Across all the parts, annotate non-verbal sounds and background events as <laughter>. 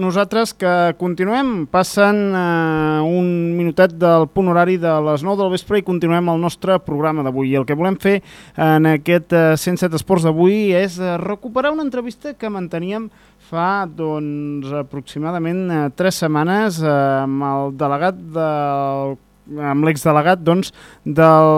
nosaltres que continuem passant eh, un minutet del punt horari de les 9 del vespre i continuem el nostre programa d'avui. El que volem fer en aquest eh, 107 Esports d'avui és eh, recuperar una entrevista que manteníem fa doncs, aproximadament eh, tres setmanes eh, amb el delegat del amb l'exdelegat doncs, del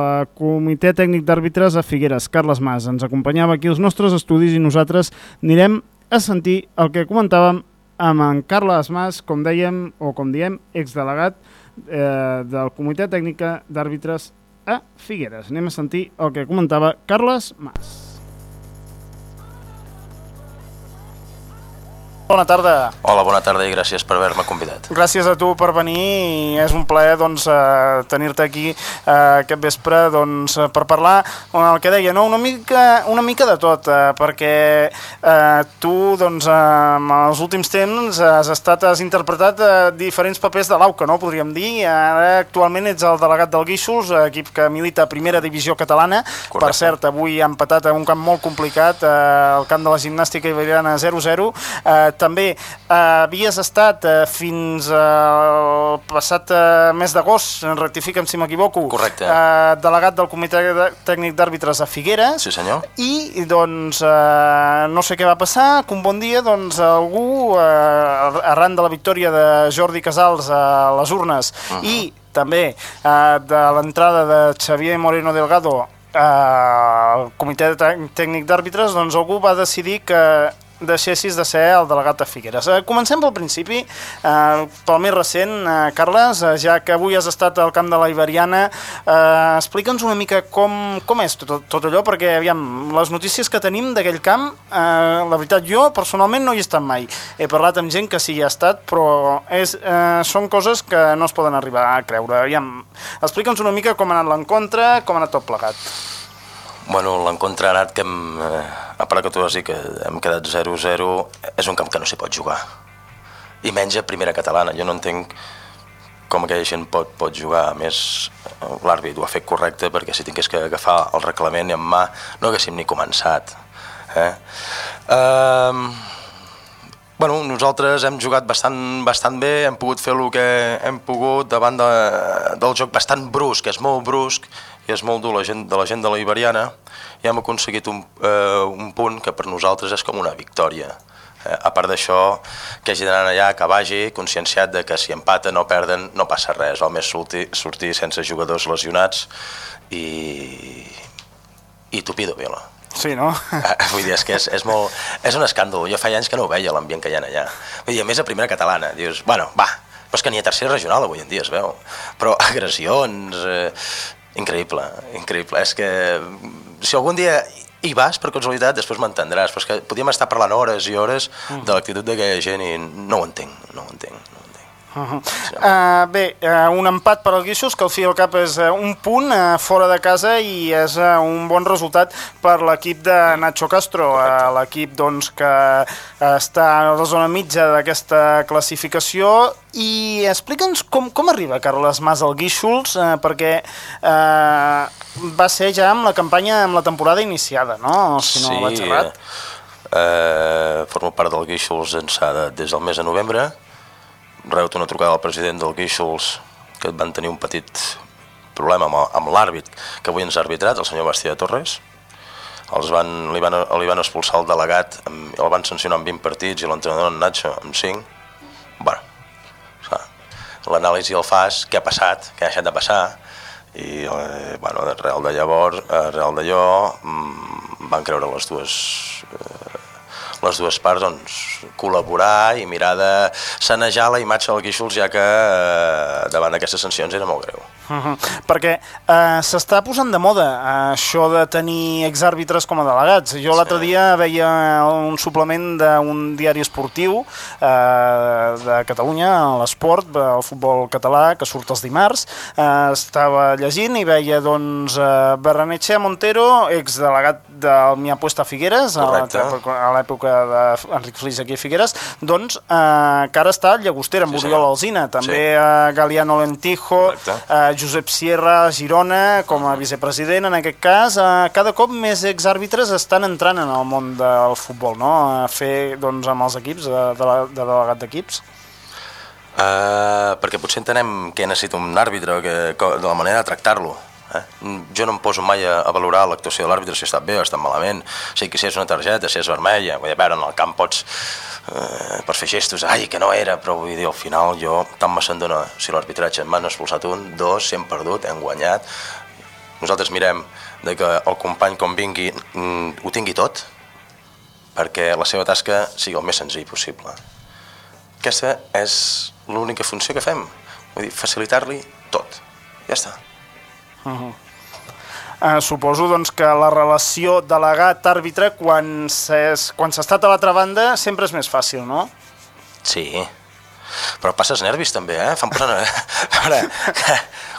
eh, Comitè Tècnic d'Àrbitres a Figueres, Carles Mas. Ens acompanyava aquí els nostres estudis i nosaltres anirem a sentir el que comentàvem amb en Carles Mas, com dèiem, o com diem, exdelegat eh, del Comitè Tècnica d'Àrbitres a Figueres. Anem a sentir el que comentava Carles Mas. Bona tarda. Hola, bona tarda i gràcies per haver-me convidat. Gràcies a tu per venir i és un plaer doncs, eh, tenir-te aquí eh, aquest vespre doncs, eh, per parlar el que deia, no? una, mica, una mica de tot, eh, perquè eh, tu doncs, eh, en els últims temps has estat has interpretat eh, diferents papers de l'AUCA, no? podríem dir. Ara actualment ets el delegat del Guixos, equip que milita a primera divisió catalana. Correcte. Per cert, avui ha empatat a un camp molt complicat, eh, el camp de la gimnàstica iberiana 0-0. Eh, també eh, havies estat eh, fins el passat eh, mes d'agost, rectifica'm si m'equivoco, Correcte. eh, delegat del Comitè de- Tècnic d'Àrbitres a Figueres, Sí, senyor? i doncs eh, no sé què va passar, que un bon dia doncs algú, eh, arran de la victòria de Jordi Casals a les urnes Mhm. i també eh, de l'entrada de Xavier Moreno Delgado eh, al comitè tècnic d'àrbitres, doncs algú va decidir que deixessis de ser el delegat de Figueres. Eh, comencem pel principi, eh, pel més recent, eh, Carles, eh, ja que avui has estat al camp de la Iberiana, eh, explica'ns una mica com, com és tot, tot allò, perquè aviam, les notícies que tenim d'aquell camp, eh, la veritat, jo personalment no hi he estat mai. He parlat amb gent que sí hi ha estat, però és, eh, són coses que no es poden arribar a creure. Aviam, explica'ns una mica com ha anat l'encontre, com ha anat tot plegat. Bueno, l'encontre anat que hem, eh, a part que tu has dit que hem quedat 0-0, és un camp que no s'hi pot jugar. I menys a primera catalana. Jo no entenc com aquella gent pot, pot jugar. A més, l'àrbit ho ha fet correcte perquè si tingués que agafar el reglament en mà no haguéssim ni començat. Eh? Um, Bueno, nosaltres hem jugat bastant, bastant bé, hem pogut fer el que hem pogut davant de, del joc bastant brusc, és molt brusc i és molt dur la gent, de la gent de la Iberiana i hem aconseguit un, eh, un punt que per nosaltres és com una victòria. Eh, a part d'això, que hagi d'anar allà, que vagi conscienciat de que si empata no perden, no passa res, val més sortir, sortir sense jugadors lesionats i, i tupido vela. Sí, no? Ah, Vull dir, és que és, és, molt, és un escàndol. Jo fa anys que no ho veia, l'ambient que hi ha allà. Vull dir, a més a primera catalana, dius, bueno, va, però és que ni a tercera regional avui en dia es veu. Però <laughs> agressions... Eh, increïble, increïble. És que si algun dia hi vas, per casualitat, després m'entendràs. Però és que podíem estar parlant hores i hores de l'actitud d'aquella gent i no ho entenc, no ho entenc. No ho entenc. Uh -huh. uh, bé, uh, un empat per al Guixos, que al fi i al cap és uh, un punt uh, fora de casa i és uh, un bon resultat per l'equip de Nacho Castro, uh, l'equip doncs, que està a la zona mitja d'aquesta classificació i explica'ns com, com arriba Carles Mas al Guíxols, uh, perquè uh, va ser ja amb la campanya, amb la temporada iniciada, no? Si no vaig errat. Eh, formo part del Guíxols ençà de, des del mes de novembre. Rebut una trucada del president del Guíxols que van tenir un petit problema amb, l'àrbit que avui ens ha arbitrat, el senyor Bastia Torres. Els van, li, van, li van expulsar el delegat, el van sancionar amb 20 partits i l'entrenador en Nacho amb 5. Bueno, l'anàlisi el fas, què ha passat, què ha deixat de passar, i eh, bueno, arrel de llavors, arrel d'allò, mm, van creure les dues, eh, les dues parts doncs, col·laborar i mirar de sanejar la imatge del Guíxols, ja que eh, davant d'aquestes sancions era molt greu. Uh -huh. Perquè uh, s'està posant de moda uh, això de tenir exàrbitres com a delegats. Jo Sí. l'altre dia veia un suplement d'un diari esportiu uh, de Catalunya, l'Esport, el futbol català, que surt els dimarts. Uh, estava llegint i veia doncs, uh, Berranetxe Montero, exdelegat del Mi Apuesta Figueres, a Correcte. l'època- a l'època d'Enric Flix aquí a Figueres, doncs uh, que ara està Llagostera, amb Sí, Oriol. Alzina, també Sí. uh, Galiano Lentijo, Correcte. uh, Josep Sierra a Girona com a vicepresident en aquest cas. Eh, cada cop més exàrbitres estan entrant en el món del futbol, no? A fer doncs, amb els equips, de, de, de delegat d'equips. Uh, perquè potser entenem què necessita un àrbitre, que, de la manera de tractar-lo. Eh? Jo no em poso mai a, a valorar l'actuació de l'àrbitre si ha estat bé o ha estat malament. O sigui si és una targeta, si és vermella, vull dir, a veure, en el camp pots eh, per fer gestos, ai, que no era, però vull dir, al final jo tant me se'n dona si l'arbitratge m'han expulsat un, dos, si hem perdut, hem guanyat. Nosaltres mirem de que el company com vingui mm, ho tingui tot, perquè la seva tasca sigui el més senzill possible. Aquesta és l'única funció que fem, vull dir, facilitar-li tot. Ja està. Uh -huh. uh, suposo doncs, que la relació delegat-àrbitre quan s'ha estat a l'altra banda sempre és més fàcil, no? Sí, però passes nervis també, eh? Fan posar... <laughs> Ara,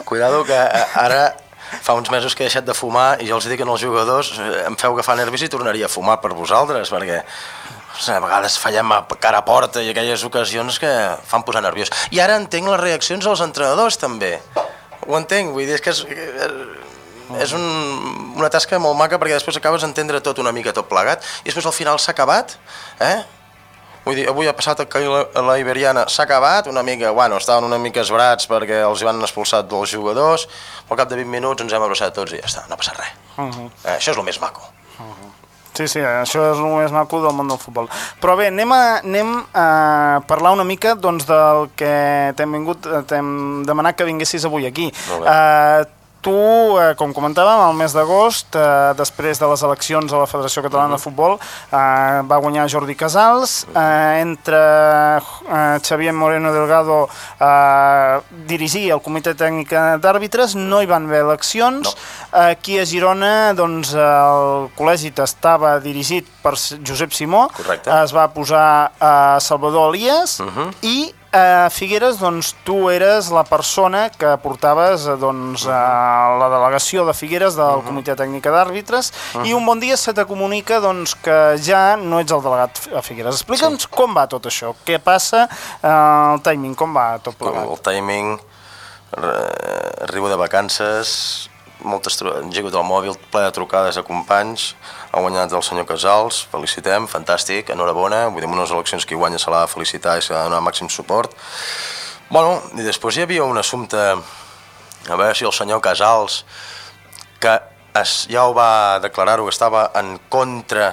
cuidado que ara fa uns mesos que he deixat de fumar i jo els dic als jugadors em feu agafar nervis i tornaria a fumar per vosaltres perquè a vegades fallem a cara a porta i aquelles ocasions que fan posar nerviós. I ara entenc les reaccions dels entrenadors també. Ho entenc, vull dir, és que és, és un, una tasca molt maca perquè després acabes d'entendre tot una mica tot plegat i després al final s'ha acabat, eh? Vull dir, avui ha passat que la, la Iberiana s'ha acabat, una mica, bueno, estaven una mica esbrats perquè els van expulsat dels jugadors, al cap de 20 minuts ens hem abraçat tots i ja està, no passa res. Uh -huh. eh, això és el més maco. Sí, sí, això és el més maco del món del futbol. Però bé, anem a, anem a parlar una mica doncs, del que t'hem vingut, t'hem demanat que vinguessis avui aquí. Uh, Tu, eh, com comentàvem, al mes d'agost, eh, després de les eleccions a la Federació Catalana de Futbol, eh, va guanyar Jordi Casals. Eh, entre eh, Xavier Moreno Delgado eh, dirigir el comitè tècnic d'àrbitres, no hi van haver eleccions. No. Aquí a Girona, doncs, el col·legi estava dirigit per Josep Simó. Correcte. Es va posar a Salvador Elias uh -huh. i a Figueres, doncs, tu eres la persona que portaves doncs, a la delegació de Figueres del uh -huh. Comitè Tècnic d'Àrbitres uh -huh. i un bon dia se te comunica doncs, que ja no ets el delegat a Figueres. Explica'ns sí. com va tot això, què passa, eh, el timing, com va tot plegat. El timing, arribo de vacances, moltes engego del mòbil, ple de trucades a companys, ha guanyat el senyor Casals, felicitem, fantàstic, enhorabona, vull dir, unes eleccions que guanya se l'ha de felicitar i se l'ha de donar màxim suport. Bueno, i després hi havia un assumpte, a veure si el senyor Casals, que es, ja ho va declarar que estava en contra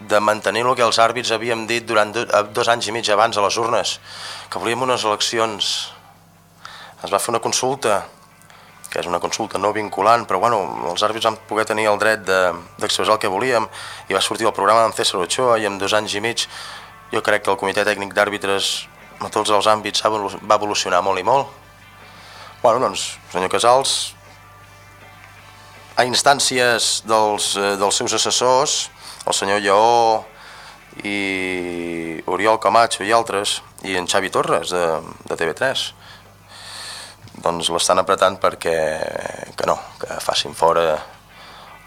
de mantenir el que els àrbits havíem dit durant do, dos anys i mig abans a les urnes, que volíem unes eleccions. Es va fer una consulta que és una consulta no vinculant, però bueno, els àrbits van poder tenir el dret d'expressar de, el que volíem i va sortir el programa amb César Ochoa i en dos anys i mig jo crec que el comitè tècnic d'àrbitres a tots els àmbits va evolucionar molt i molt. Bueno, doncs, senyor Casals, a instàncies dels, eh, dels seus assessors, el senyor Lleó i Oriol Camacho i altres, i en Xavi Torres de, de TV3, doncs l'estan apretant perquè que no, que facin fora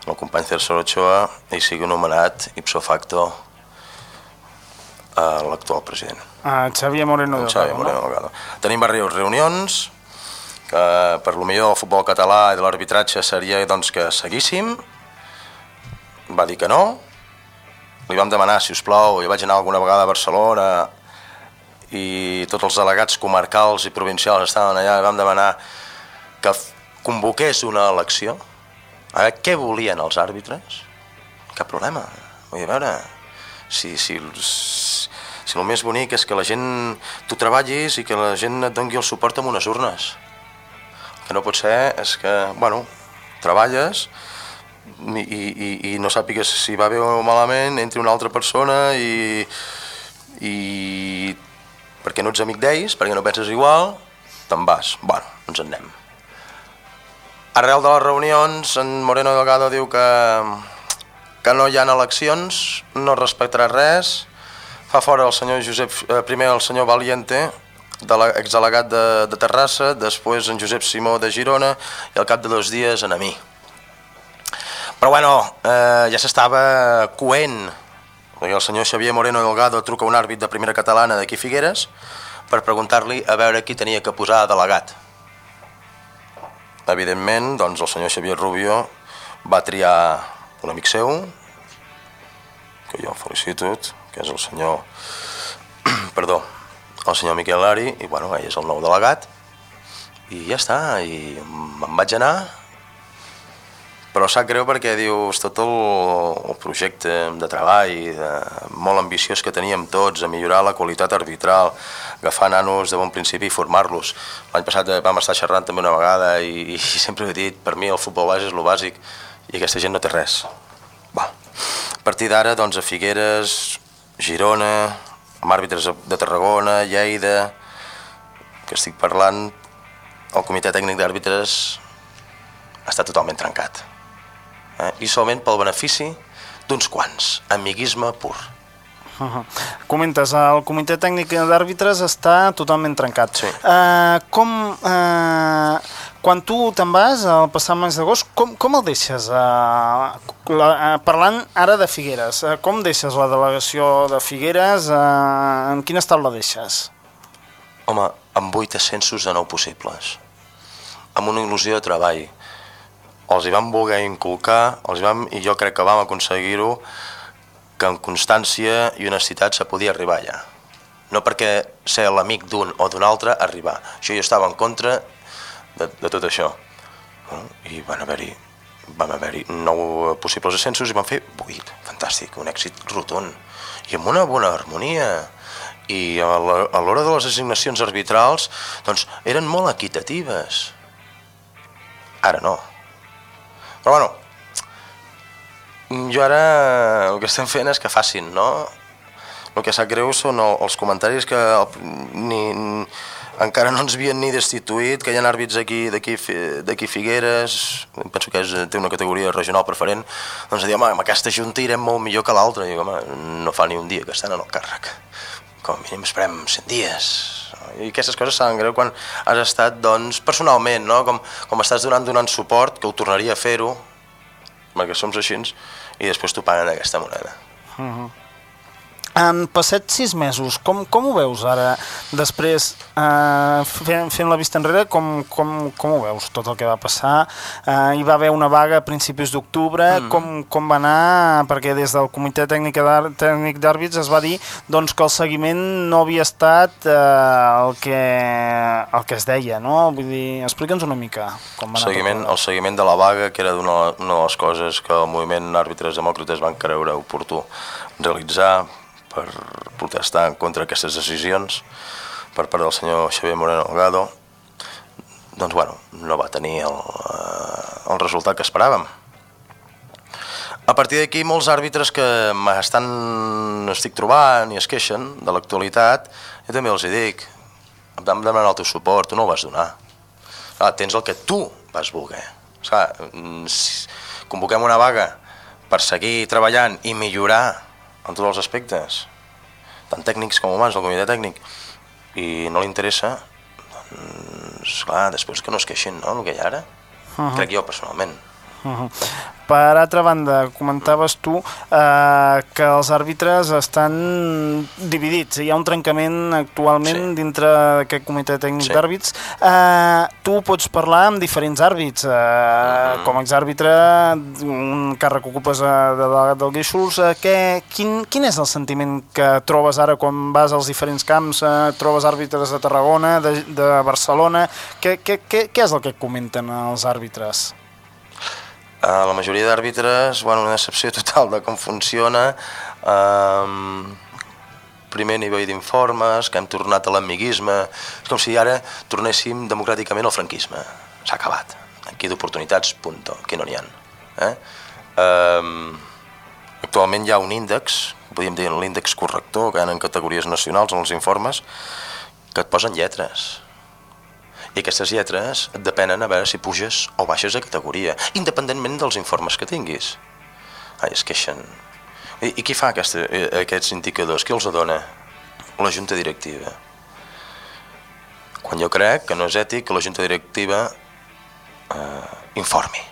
el company Celso Ochoa i sigui nomenat ipso facto a l'actual president. Ah, Xavier Moreno Delgado. Xavier Moreno Delgado. No? Tenim diverses reunions que per lo millor del futbol català i de l'arbitratge seria doncs, que seguíssim. Va dir que no. Li vam demanar, si us plau, jo vaig anar alguna vegada a Barcelona i tots els delegats comarcals i provincials estaven allà i vam demanar que convoqués una elecció. A veure què volien els àrbitres? Cap problema. Vull dir, a veure si, si, si el més bonic és que la gent tu treballis i que la gent et doni el suport amb unes urnes. El que no pot ser és que, bueno, treballes i, i, i no sàpigues si va bé o malament, entri una altra persona i, i perquè no ets amic d'ells, perquè no penses igual, te'n vas. Bueno, ens en anem. Arrel de les reunions, en Moreno Delgado diu que, que no hi ha eleccions, no respectarà res, fa fora el senyor Josep, eh, primer el senyor Valiente, de exdelegat de, de Terrassa, després en Josep Simó de Girona i al cap de dos dies en a mi. Però bueno, eh, ja s'estava coent el senyor Xavier Moreno Delgado truca un àrbit de primera catalana d'aquí Figueres per preguntar-li a veure qui tenia que posar delegat. evidentment, doncs el senyor Xavier Rubio va triar un amic seu, que jo felicito, que és el senyor, <clears throat> perdó, el senyor Miquel Lari, i bueno, ell és el nou delegat, i ja està, i me'n vaig anar, però sap greu perquè dius tot el, el projecte de treball de, molt ambiciós que teníem tots a millorar la qualitat arbitral, agafar nanos de bon principi i formar-los. L'any passat vam estar xerrant també una vegada i, i <laughs> sempre he dit, per mi el futbol base és el bàsic i aquesta gent no té res. Va. A partir d'ara, doncs, a Figueres, Girona, amb àrbitres de Tarragona, Lleida, que estic parlant, el comitè tècnic d'àrbitres està totalment trencat eh? i solament pel benefici d'uns quants, amiguisme pur. Uh -huh. Comentes, el comitè tècnic d'àrbitres està totalment trencat. Sí. Uh, com, uh, quan tu te'n vas al passat mes d'agost, com, com el deixes? Uh, la, uh, parlant ara de Figueres, uh, com deixes la delegació de Figueres? Uh, en quin estat la deixes? Home, amb vuit ascensos de nou possibles, amb una il·lusió de treball, els hi vam voler inculcar, els vam, i jo crec que vam aconseguir-ho, que amb constància i honestitat se podia arribar allà. No perquè ser l'amic d'un o d'un altre, arribar. Això jo estava en contra de, de tot això. No? I van haver-hi vam haver-hi nou possibles ascensos i van fer vuit. Fantàstic, un èxit rotund. I amb una bona harmonia. I a l'hora de les assignacions arbitrals, doncs, eren molt equitatives. Ara no. Però bueno, jo ara el que estem fent és que facin, no? El que sap greu són els comentaris que ni, encara no ens havien ni destituït, que hi ha àrbits aquí d'aquí Figueres, penso que és, té una categoria regional preferent, doncs dir, home, amb aquesta junta irem molt millor que l'altra. Home, no fa ni un dia que estan en el càrrec. Com a mínim esperem 100 dies. I aquestes coses saben greu quan has estat, doncs, personalment, no? Com, com estàs donant, donant suport, que ho tornaria a fer-ho, perquè som així, i després t'ho paguen aquesta moneda. Uh -huh. Han passat sis mesos, com, com ho veus ara, després, eh, fent, fent la vista enrere, com, com, com ho veus, tot el que va passar? Eh, hi va haver una vaga a principis d'octubre, mm. com, com va anar? Perquè des del comitè tècnic d'àrbits es va dir doncs, que el seguiment no havia estat eh, el, que, el que es deia, no? Vull dir, explica'ns una mica com va anar. Seguiment, el seguiment de la vaga, que era una, una de les coses que el moviment àrbitres demòcrates van creure oportú realitzar, per protestar contra aquestes decisions per part del senyor Xavier Moreno Delgado, doncs bueno, no va tenir el, eh, el resultat que esperàvem. A partir d'aquí, molts àrbitres que m'estan estic trobant i es queixen de l'actualitat, jo també els hi dic, em vam demanar el teu suport, tu no el vas donar. Ah, tens el que tu vas voler. Esclar, si convoquem una vaga per seguir treballant i millorar en tots els aspectes, tant tècnics com humans, del comitè tècnic, i no li interessa, doncs, clar, després que no es queixin, no?, el que hi ha ara. Uh -huh. Crec jo, personalment. Uh -huh. Per altra banda, comentaves tu eh, que els àrbitres estan dividits, hi ha un trencament actualment sí. dintre d'aquest comitè tècnic sí. d'àrbits. Eh, tu pots parlar amb diferents àrbits, eh, uh -huh. com a exàrbitre, un càrrec que ocupes de delegat del Guíxols, eh, que, quin, quin és el sentiment que trobes ara quan vas als diferents camps, eh, trobes àrbitres de Tarragona, de, de Barcelona, què, què, què, què és el que comenten els àrbitres? Uh, la majoria d'àrbitres, bueno, una decepció total de com funciona, uh, primer nivell d'informes, que hem tornat a l'amiguisme, és com si ara tornéssim democràticament al franquisme. S'ha acabat. Aquí d'oportunitats, punto, aquí no n'hi ha. Eh? Uh, actualment hi ha un índex, podríem dir l'índex corrector, que hi en categories nacionals en els informes, que et posen lletres i aquestes lletres et depenen a veure si puges o baixes de categoria, independentment dels informes que tinguis. Ai, es queixen. I, i qui fa aquesta, eh, aquests indicadors? Qui els dona? La junta directiva. Quan jo crec que no és ètic que la junta directiva eh, informi.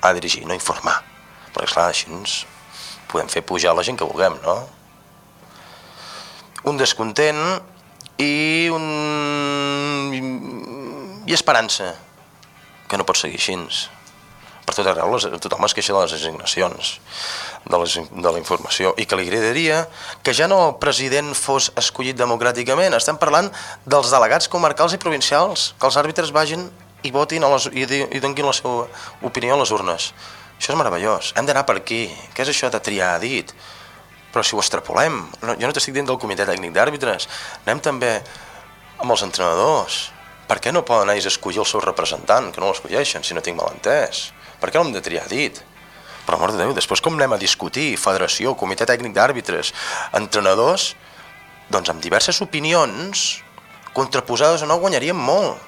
Ha de dirigir, no informar. Perquè, esclar, així ens podem fer pujar la gent que vulguem, no? Un descontent i un i esperança. que no pot seguir així. Per tot arreu les, tothom es queixa de les designacions, de, les, de la informació, i que li agradaria que ja no el president fos escollit democràticament, estem parlant dels delegats comarcals i provincials, que els àrbitres vagin i votin a les, i, i donguin la seva opinió a les urnes. Això és meravellós, hem d'anar per aquí. Què és això de triar a dit? Però si ho extrapolem, no, jo no t'estic dient del comitè tècnic d'àrbitres, anem també amb els entrenadors. Per què no poden ells escollir el seu representant, que no l'escolleixen, si no tinc mal entès? Per què l'hem de triar dit? Per amor de Déu, després com anem a discutir, federació, comitè tècnic d'àrbitres, entrenadors, doncs amb diverses opinions contraposades o no guanyaríem molt.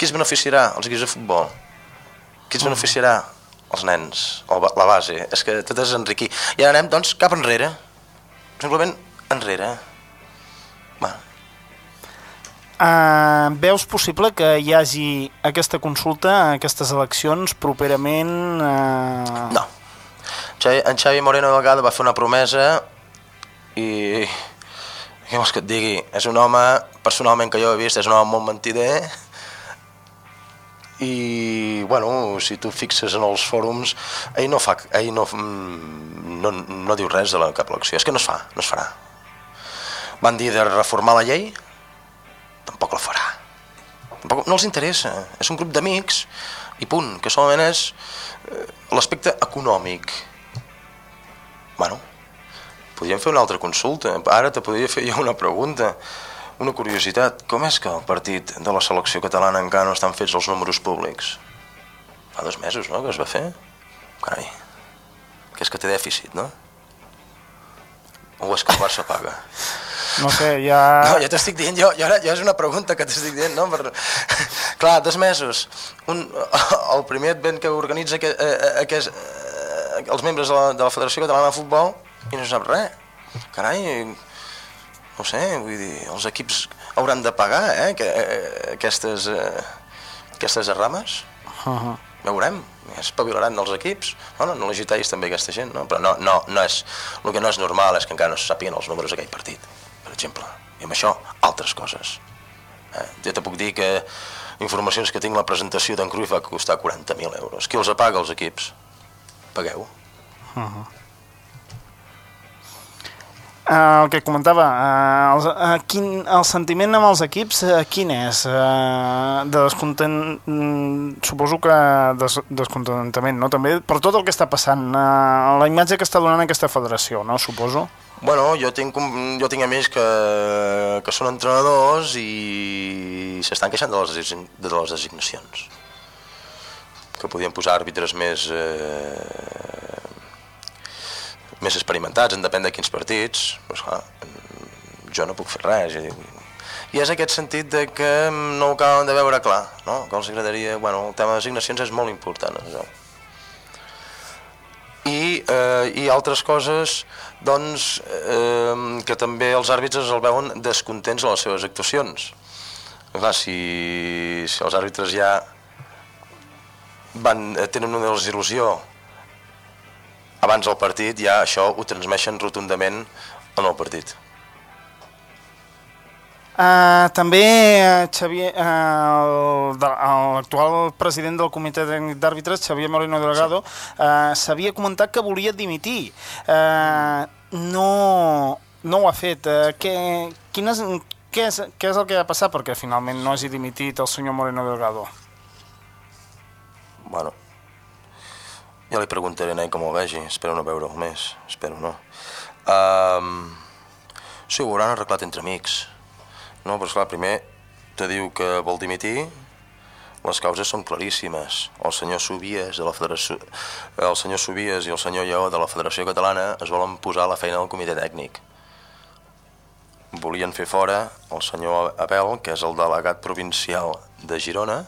Qui es beneficiarà? Els equips de futbol. Qui es beneficiarà? Els nens, la base. És que tot és enriquir. I ara anem, doncs, cap enrere. Simplement enrere. Uh, veus possible que hi hagi aquesta consulta, aquestes eleccions, properament? Uh... No. En Xavi Moreno de vegada va fer una promesa i què vols que et digui? És un home, personalment que jo he vist, és un home molt mentider i, bueno, si tu fixes en els fòrums, ell no, fa, ell no, mm, no, no diu res de la cap elecció, és que no es fa, no es farà. Van dir de reformar la llei, tampoc la farà. Tampoc, no els interessa, és un grup d'amics i punt, que solament és eh, l'aspecte econòmic. Bueno, podríem fer una altra consulta, ara te podria fer jo una pregunta. Una curiositat, com és que el partit de la selecció catalana encara no estan fets els números públics? Fa dos mesos, no?, que es va fer? Carai, que és que té dèficit, no? O és que el Barça paga? No sé, ja... No, ja t'estic dient, jo, jo, jo és una pregunta que t'estic dient, no? Per... <laughs> Clar, dos mesos. Un, <laughs> el primer advent que organitza que, eh, eh aquest, eh, els membres de la, de la Federació Catalana de Futbol i no sap res. Carai, no sé, vull dir, els equips hauran de pagar eh, que, eh, aquestes, eh, aquestes rames. Uh -huh. Veurem, espavilaran els equips. Bueno, no l'agiteis també aquesta gent, no? però no, no, no és, el que no és normal és que encara no se sàpiguen els números d'aquell partit, per exemple. I amb això, altres coses. Eh? Jo te puc dir que informacions que tinc la presentació d'en Cruyff va costar 40.000 euros. Qui els apaga, els equips? Pagueu. Uh -huh. Uh, el que comentava, uh, el, uh, quin, el sentiment amb els equips, uh, quin és? Uh, de descontent... Mm, suposo que des, descontentament, no? També per tot el que està passant, uh, la imatge que està donant aquesta federació, no? Suposo. Bueno, jo tinc, jo tinc amics que, que són entrenadors i s'estan queixant de les, de les designacions. Que podien posar àrbitres més... Eh, més experimentats, en depèn de quins partits, doncs, clar, jo no puc fer res. I és aquest sentit de que no ho acaben de veure clar, no? que els agradaria... Bueno, el tema de designacions és molt important. Això. I, eh, I altres coses doncs, eh, que també els àrbitres el veuen descontents a les seves actuacions. Clar, si, si els àrbitres ja van, tenen una desil·lusió abans del partit ja això ho transmeixen rotundament en el partit. Uh, també uh, Xavier, uh, l'actual president del comitè d'àrbitres, Xavier Moreno Delgado, uh, s'havia comentat que volia dimitir. Uh, no, no ho ha fet. Uh, què, quines, què, és, què és el que ha passat perquè finalment no hagi dimitit el senyor Moreno Delgado? Bueno, ja li preguntaré a ell com ho vegi, espero no veure'l més, espero no. Um, sí, ho hauran arreglat entre amics. No, però esclar, primer te diu que vol dimitir, les causes són claríssimes. El senyor Subies, de la Federació, el senyor Subies i el senyor Lleó de la Federació Catalana es volen posar a la feina del comitè tècnic. Volien fer fora el senyor Abel, que és el delegat provincial de Girona,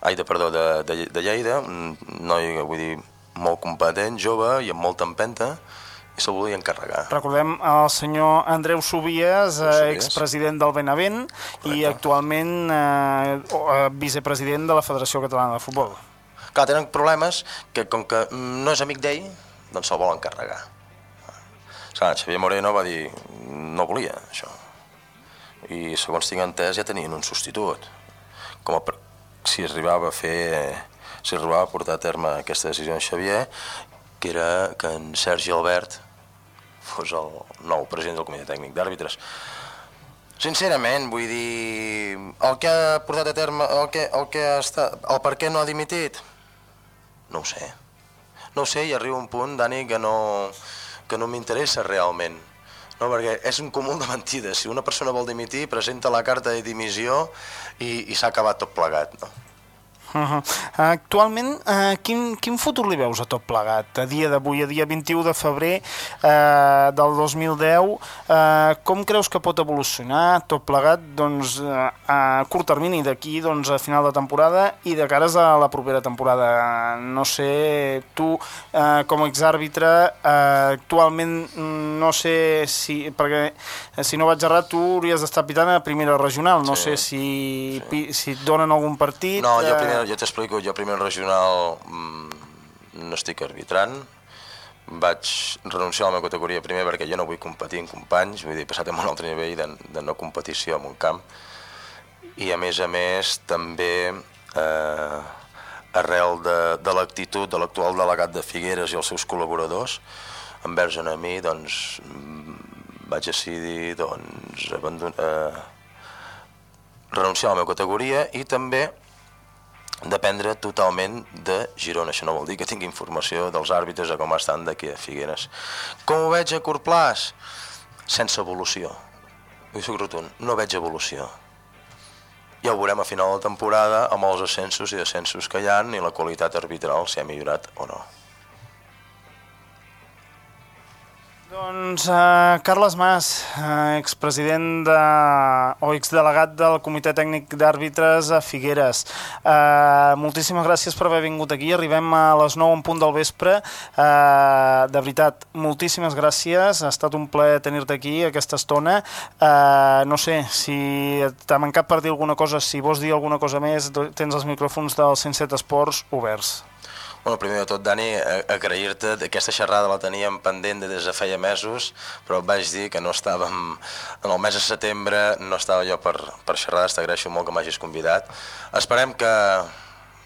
ai, de, perdó, de, de, de Lleida, un noi, vull dir, molt competent, jove i amb molta empenta, i se'l volia encarregar. Recordem el senyor Andreu Subies, expresident del Benavent Correcte. i actualment eh, eh, vicepresident de la Federació Catalana de Futbol. Clar, tenen problemes que com que no és amic d'ell, doncs se'l vol encarregar. Clar, Xavier Moreno va dir no volia això. I segons tinc entès ja tenien un substitut. Com a si arribava a fer, si arribava a portar a terme aquesta decisió en Xavier, que era que en Sergi Albert fos el nou president del comitè tècnic d'àrbitres. Sincerament, vull dir, el que ha portat a terme, el que, el que està, el per què no ha dimitit, no ho sé. No ho sé i arriba un punt, Dani, que no, que no m'interessa realment. No, perquè és un comú de mentides. Si una persona vol dimitir, presenta la carta de dimissió i, i s'ha acabat tot plegat. No? Uh -huh. Actualment, uh, quin, quin futur li veus a tot plegat? A dia d'avui, a dia 21 de febrer uh, del 2010, uh, com creus que pot evolucionar tot plegat doncs, uh, a curt termini d'aquí doncs, a final de temporada i de cares a la propera temporada? No sé, tu uh, com a exàrbitre, uh, actualment no sé si, perquè si no vaig errat, tu hauries d'estar pitant a primera regional, no sí, sé si, sí. si et donen algun partit... No, jo jo t'explico, jo primer regional mmm, no estic arbitrant, vaig renunciar a la meva categoria primer perquè jo no vull competir amb companys, vull dir, passat a un altre nivell de, de no competició en un camp, i a més a més també eh, arrel de, de l'actitud de l'actual delegat de Figueres i els seus col·laboradors envers a mi, doncs vaig decidir doncs, abandonar, eh, renunciar a la meva categoria i també dependre totalment de Girona. Això no vol dir que tingui informació dels àrbitres a com estan d'aquí a Figueres. Com ho veig a curt plaç? Sense evolució. Vull soc rotund, no veig evolució. Ja ho veurem a final de temporada amb els ascensos i descensos que hi ha i la qualitat arbitral si ha millorat o no. Doncs uh, Carles Mas, uh, expresident de, o exdelegat del Comitè Tècnic d'Àrbitres a Figueres. Uh, moltíssimes gràcies per haver vingut aquí. Arribem a les 9 en punt del vespre. Uh, de veritat, moltíssimes gràcies. Ha estat un plaer tenir-te aquí aquesta estona. Uh, no sé, si t'ha mancat per dir alguna cosa, si vols dir alguna cosa més, tens els micròfons del 107 Esports oberts. Bueno, primer de tot, Dani, agrair-te, aquesta xerrada la teníem pendent de des de feia mesos, però vaig dir que no estàvem, en el mes de setembre no estava jo per, per xerrades, t'agraeixo molt que m'hagis convidat. Esperem que,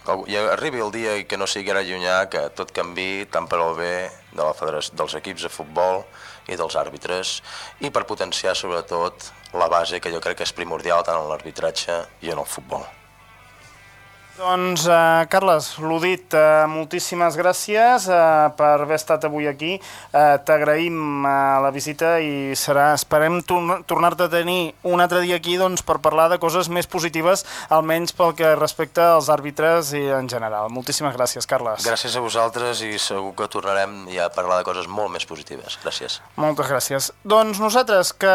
que arribi el dia i que no sigui ara llunyà, que tot canvi tant per al bé de la dels equips de futbol i dels àrbitres i per potenciar sobretot la base que jo crec que és primordial tant en l'arbitratge i en el futbol. Doncs, uh, Carles, l'ho dit, uh, moltíssimes gràcies uh, per haver estat avui aquí. Uh, T'agraïm uh, la visita i serà, esperem tornar-te a tenir un altre dia aquí doncs, per parlar de coses més positives, almenys pel que respecta als àrbitres i en general. Moltíssimes gràcies, Carles. Gràcies a vosaltres i segur que tornarem ja a parlar de coses molt més positives. Gràcies. Moltes gràcies. Doncs nosaltres que...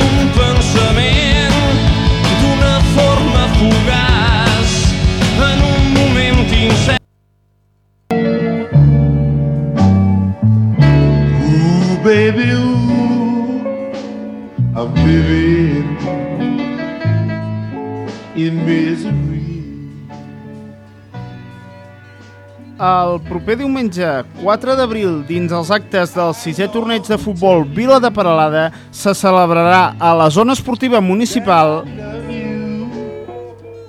forçament d'una forma fugaç en un moment incert. Ooh, baby, ooh, I'm in misery. El proper diumenge 4 d'abril, dins els actes del sisè torneig de futbol Vila de Paralada, se celebrarà a la zona esportiva municipal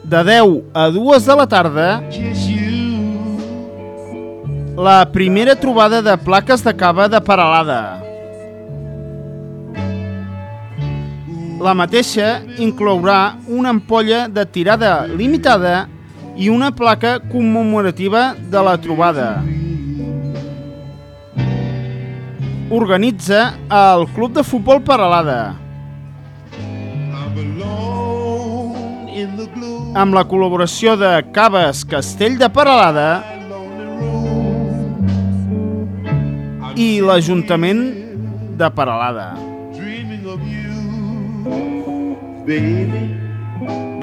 de 10 a 2 de la tarda la primera trobada de plaques de cava de Paralada. La mateixa inclourà una ampolla de tirada limitada i una placa commemorativa de la trobada. Organitza el Club de Futbol Paralada. Amb la col·laboració de Caves Castell de Paralada i l'Ajuntament de Paralada.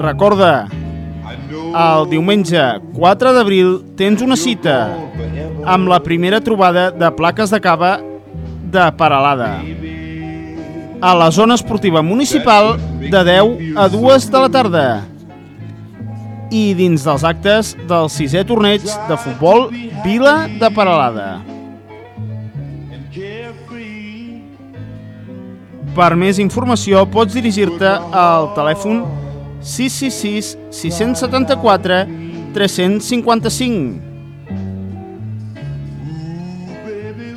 Recorda, el diumenge 4 d'abril tens una cita amb la primera trobada de plaques de cava de Paralada a la zona esportiva municipal de 10 a 2 de la tarda i dins dels actes del sisè torneig de futbol Vila de Paralada. Per més informació pots dirigir-te al telèfon 666 674 355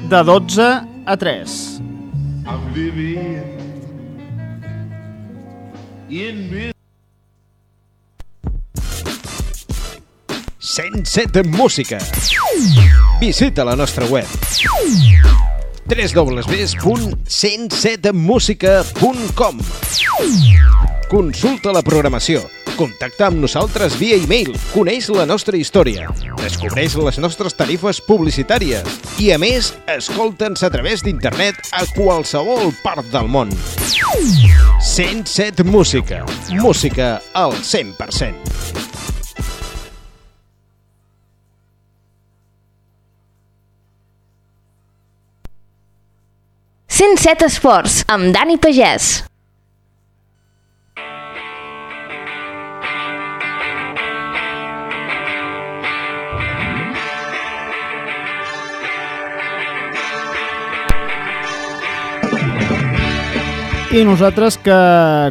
de 12 a 3 107 Música. Visita la nostra web. www.107musica.com Consulta la programació, contacta amb nosaltres via e-mail, coneix la nostra història, descobreix les nostres tarifes publicitàries i, a més, escolta'ns a través d'internet a qualsevol part del món. 107 Música. Música al 100%. Cent set esports amb Dani Pagès. I nosaltres que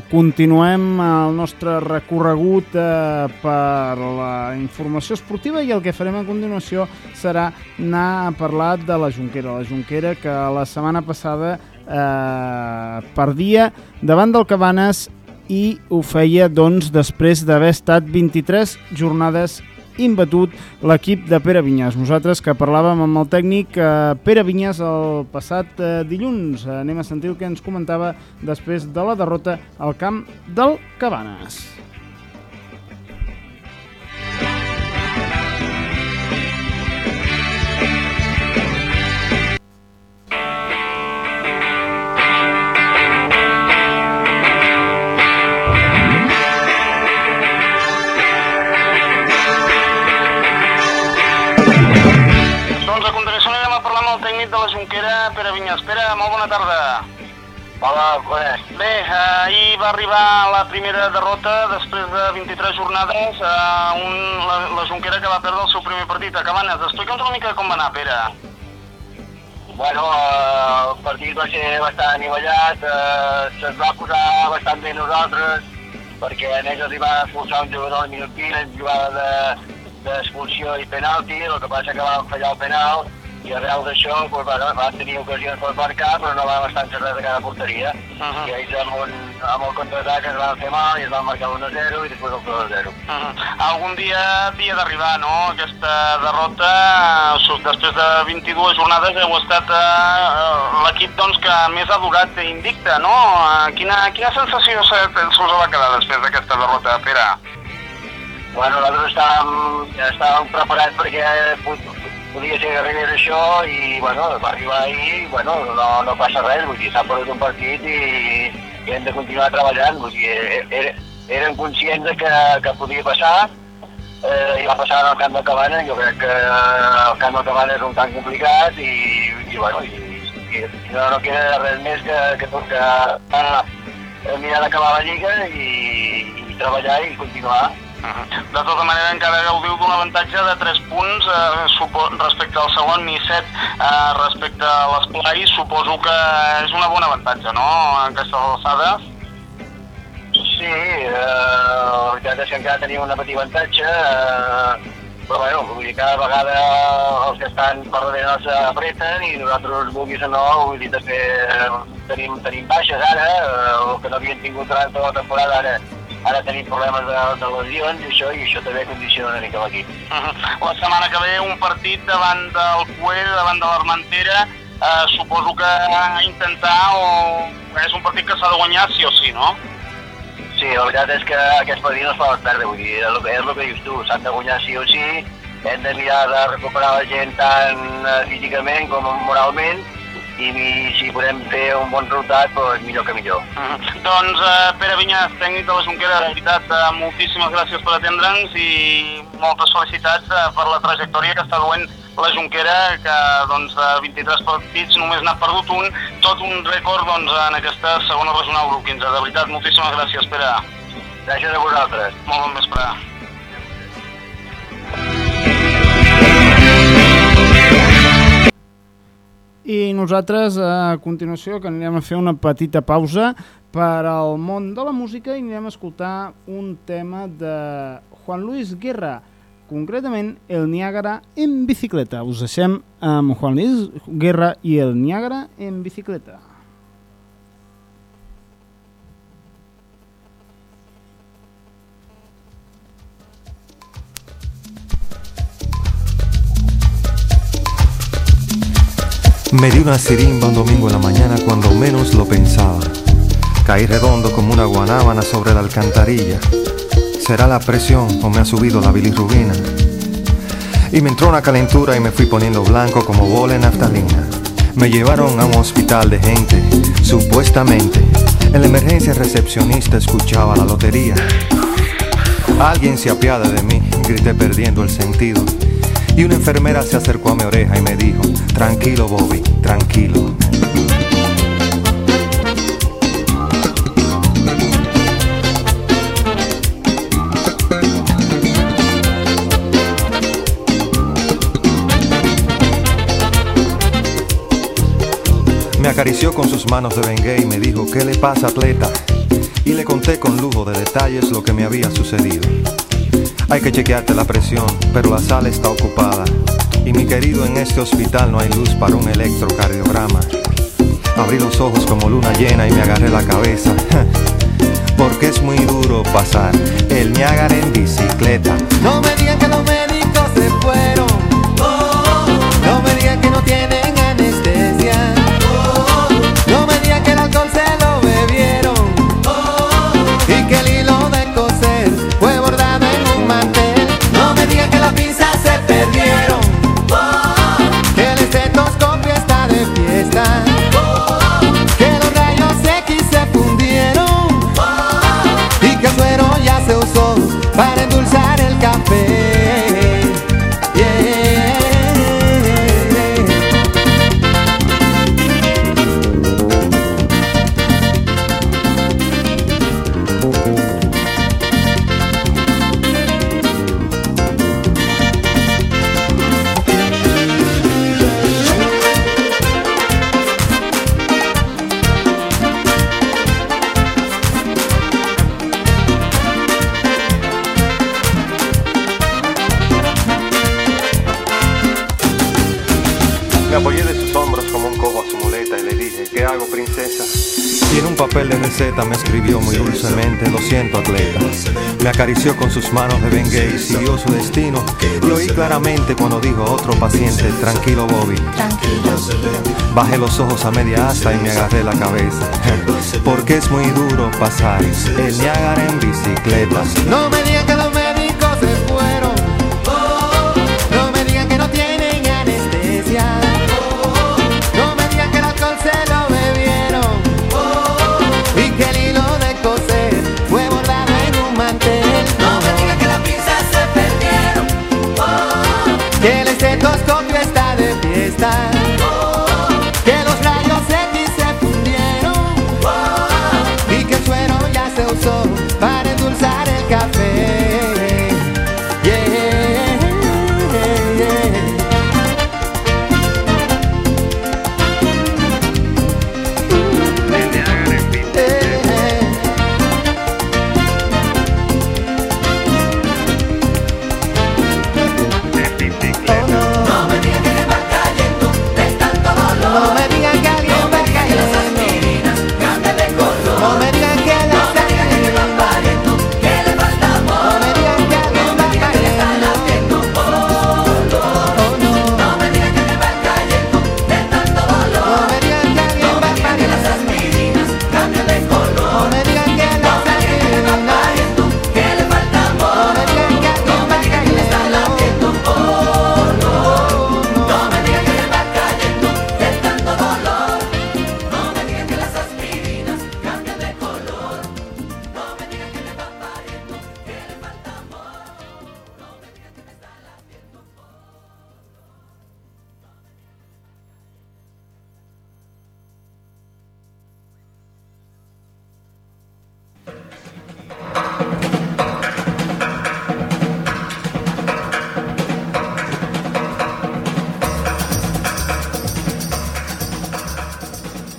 continuem el nostre recorregut eh, per la informació esportiva i el que farem a continuació serà anar a parlar de la Junquera. La Junquera que la setmana passada eh, perdia davant del Cabanes i ho feia doncs després d'haver estat 23 jornades imbatut l'equip de Pere Vinyes. Nosaltres que parlàvem amb el tècnic eh, Pere Vinyes el passat eh, dilluns. Eh, anem a sentir el que ens comentava després de la derrota al camp del Cabanes. Junquera, Pere Vinyes. Pere, molt bona tarda. Hola, conec. Bé, ahir va arribar la primera derrota després de 23 jornades a un, la, la Junquera que va perdre el seu primer partit a Cabanes. Explica'ns una mica com va anar, Pere. Bueno, el partit va ser bastant anivellat, eh, se'ns va posar bastant bé nosaltres, perquè a ells els va expulsar un jugador al minut 20 en jugada de d'expulsió i penalti, el que passa que van fallar el penal i arrel d'això doncs, bueno, van tenir ocasions per marcar però no van estar res de cada porteria Uh -huh. i ells amb, un, amb el contraatac es van fer mal i es van marcar 1-0 i després el 2-0. Uh -huh. Algun dia havia d'arribar, no?, aquesta derrota. eh, Després de 22 jornades heu estat eh, l'equip doncs, que més ha durat invicta, no? Eh, Quina, quina sensació se, se us va quedar després d'aquesta derrota, Pere? Bueno, nosaltres estàvem, estàvem preparats perquè podia ser que arribés això i, bueno, va arribar ahir i, bueno, no, no passa res, vull dir, s'ha perdut un partit i, i hem de continuar treballant, vull dir, era, érem conscients de que, que podia passar eh, i va passar el camp de Cabana, jo crec que el camp de Cabana és un camp complicat i, i bueno, i, i no, no queda res més que, que, que, que mirar d'acabar la Lliga i i treballar i continuar. De tota manera, encara gaudiu d'un avantatge de 3 punts eh, respecte al segon i 7 eh, respecte a l'esplai. Suposo que és una bona avantatge, no?, en aquestes alçades. Sí, eh, la veritat és que encara tenim un petit avantatge, eh, però bueno, vull dir, cada vegada els que estan per darrere els apreten i nosaltres, vulguis o no, vull dir, també tenim, tenim baixes ara, eh, el que no havien tingut durant tota la temporada ara ara tenim problemes de, de lesions i això, i això també condiciona una mica l'equip. Uh -huh. La setmana que ve un partit davant del Cué, davant de l'Armentera, eh, suposo que intentar o és un partit que s'ha de guanyar sí o sí, no? Sí, la veritat és que aquest partit no es poden perdre, vull dir, és el, és el que dius tu, s'han de guanyar sí o sí, hem de mirar de recuperar la gent tant eh, físicament com moralment, i, si podem fer un bon resultat, doncs millor que millor. Uh -huh. Doncs uh, Pere Vinyas, tècnic de la Junquera, de veritat, uh, moltíssimes gràcies per atendre'ns i moltes felicitats uh, per la trajectòria que està duent la Junquera, que doncs, de 23 partits només n'ha perdut un, tot un rècord doncs, en aquesta segona regional grup 15. De veritat, moltíssimes gràcies, Pere. Gràcies a vosaltres. Molt bon vespre. I nosaltres, a continuació, que anirem a fer una petita pausa per al món de la música i anirem a escoltar un tema de Juan Luis Guerra, concretament el Niágara en bicicleta. Us deixem amb Juan Luis Guerra i el Niágara en bicicleta. Me di una sirimba un domingo en la mañana cuando menos lo pensaba. Caí redondo como una guanábana sobre la alcantarilla. ¿Será la presión o me ha subido la bilirrubina? Y me entró una calentura y me fui poniendo blanco como bola en naftalina. Me llevaron a un hospital de gente, supuestamente. En la emergencia recepcionista escuchaba la lotería. Alguien se apiada de mí, grité perdiendo el sentido. Y una enfermera se acercó a mi oreja y me dijo, tranquilo Bobby, tranquilo. Me acarició con sus manos de bengué y me dijo, ¿qué le pasa, atleta? Y le conté con lujo de detalles lo que me había sucedido. Hay que chequearte la presión, pero la sala está ocupada. Y mi querido, en este hospital no hay luz para un electrocardiograma. Abrí los ojos como luna llena y me agarré la cabeza. <laughs> Porque es muy duro pasar el Niágara en bicicleta. No me digan que los médicos se fueron. No me digan que no tienen Me acarició con sus manos de bengue y siguió su destino. Y oí claramente cuando dijo otro paciente, tranquilo, Bobby. Bajé los ojos a media asta y me agarré la cabeza. <laughs> Porque es muy duro pasar el Niágara en bicicleta. No me digan que